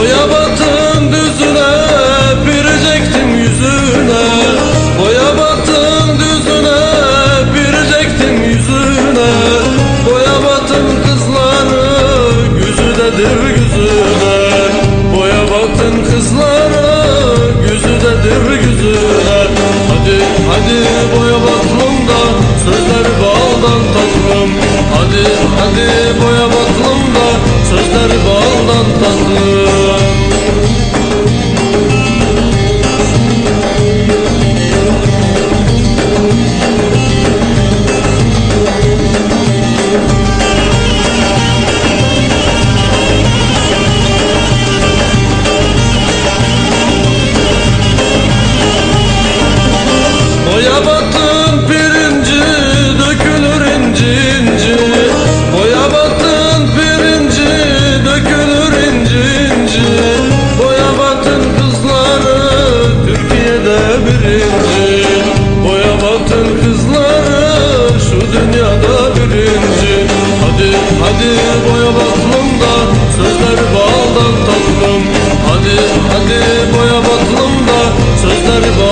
Boya battım düzüne Birecektim yüzüne. Boya battım düzüne Birecektim yüzüne. Boya battım kızları Yüzü dedir yüzüne. Boya battım kızları Yüzü dedir yüzüne. Hadi hadi boya battım da Sözler bağdan tatlım Hadi hadi boya battım da Sözler bağdan Hadi boya batılımda sözler var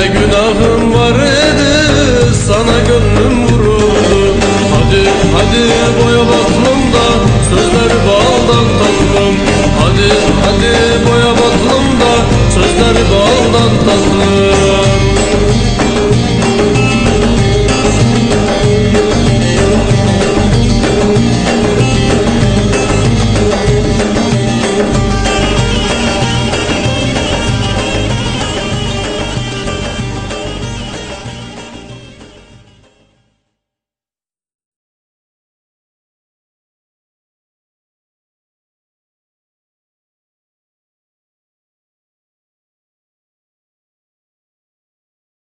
Ne günahım var idi sana gönlüm vuruldu. Hadi hadi boyalat